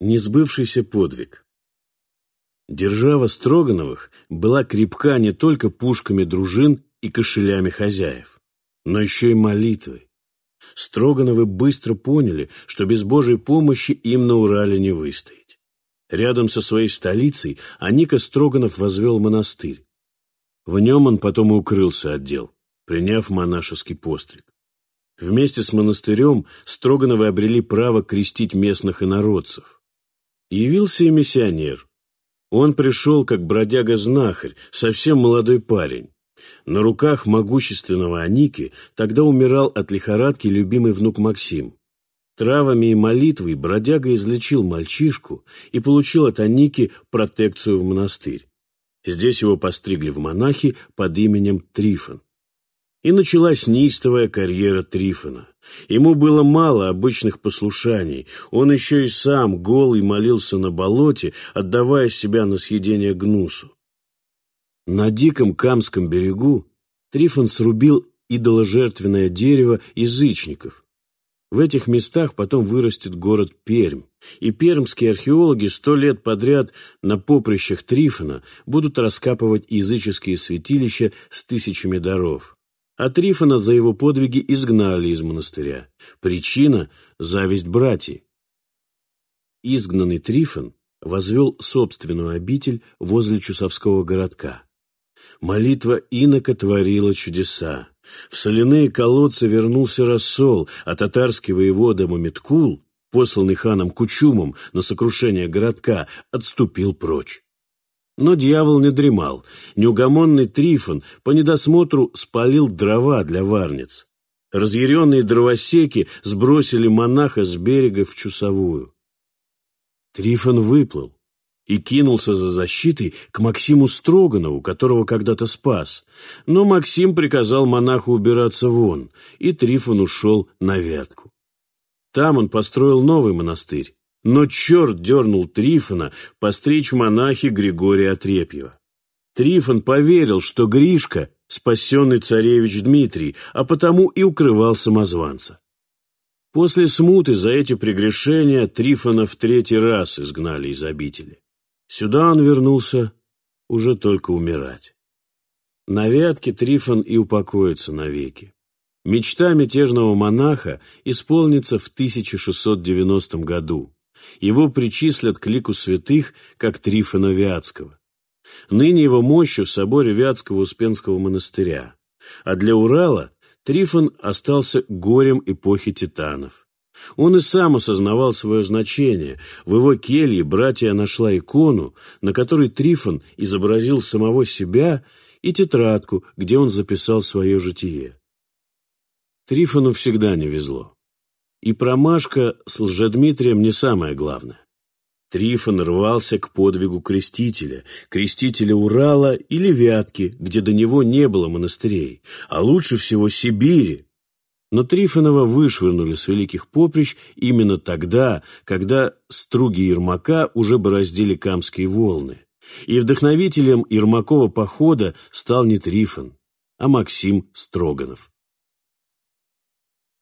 Несбывшийся подвиг. Держава Строгановых была крепка не только пушками дружин и кошелями хозяев, но еще и молитвой. Строгановы быстро поняли, что без Божьей помощи им на Урале не выстоять. Рядом со своей столицей Аника Строганов возвел монастырь. В нем он потом и укрылся от дел, приняв монашеский постриг. Вместе с монастырем Строгановы обрели право крестить местных инородцев. Явился и миссионер. Он пришел как бродяга-знахарь, совсем молодой парень. На руках могущественного Аники тогда умирал от лихорадки любимый внук Максим. Травами и молитвой бродяга излечил мальчишку и получил от Аники протекцию в монастырь. Здесь его постригли в монахи под именем Трифон. И началась неистовая карьера Трифона. Ему было мало обычных послушаний. Он еще и сам, голый, молился на болоте, отдавая себя на съедение гнусу. На диком Камском берегу Трифон срубил идоложертвенное дерево язычников. В этих местах потом вырастет город Пермь, и пермские археологи сто лет подряд на поприщах Трифона будут раскапывать языческие святилища с тысячами даров а Трифона за его подвиги изгнали из монастыря. Причина – зависть братьев. Изгнанный Трифон возвел собственную обитель возле Чусовского городка. Молитва инока творила чудеса. В соляные колодцы вернулся рассол, а татарский воевода Мамиткул, посланный ханом Кучумом на сокрушение городка, отступил прочь. Но дьявол не дремал. Неугомонный Трифон по недосмотру спалил дрова для варниц. Разъяренные дровосеки сбросили монаха с берега в чусовую. Трифон выплыл и кинулся за защитой к Максиму Строганову, которого когда-то спас. Но Максим приказал монаху убираться вон, и Трифон ушел на вятку. Там он построил новый монастырь, но черт дернул Трифона постричь монахи Григория Отрепьева. Трифон поверил, что Гришка – спасенный царевич Дмитрий, а потому и укрывал самозванца. После смуты за эти прегрешения Трифона в третий раз изгнали из обители. Сюда он вернулся уже только умирать. На вятке Трифон и упокоится навеки. Мечта мятежного монаха исполнится в 1690 году. Его причислят к лику святых, как Трифона Вятского. Ныне его мощью в соборе Вятского Успенского монастыря. А для Урала Трифон остался горем эпохи титанов. Он и сам осознавал свое значение. В его келье братья нашла икону, на которой Трифон изобразил самого себя и тетрадку, где он записал свое житие. Трифону всегда не везло. И промашка с Лжедмитрием не самое главное. Трифон рвался к подвигу крестителя, крестителя Урала или Вятки, где до него не было монастырей, а лучше всего Сибири. Но Трифонова вышвырнули с великих поприщ именно тогда, когда струги Ермака уже бороздили камские волны. И вдохновителем Ермакова похода стал не Трифон, а Максим Строганов.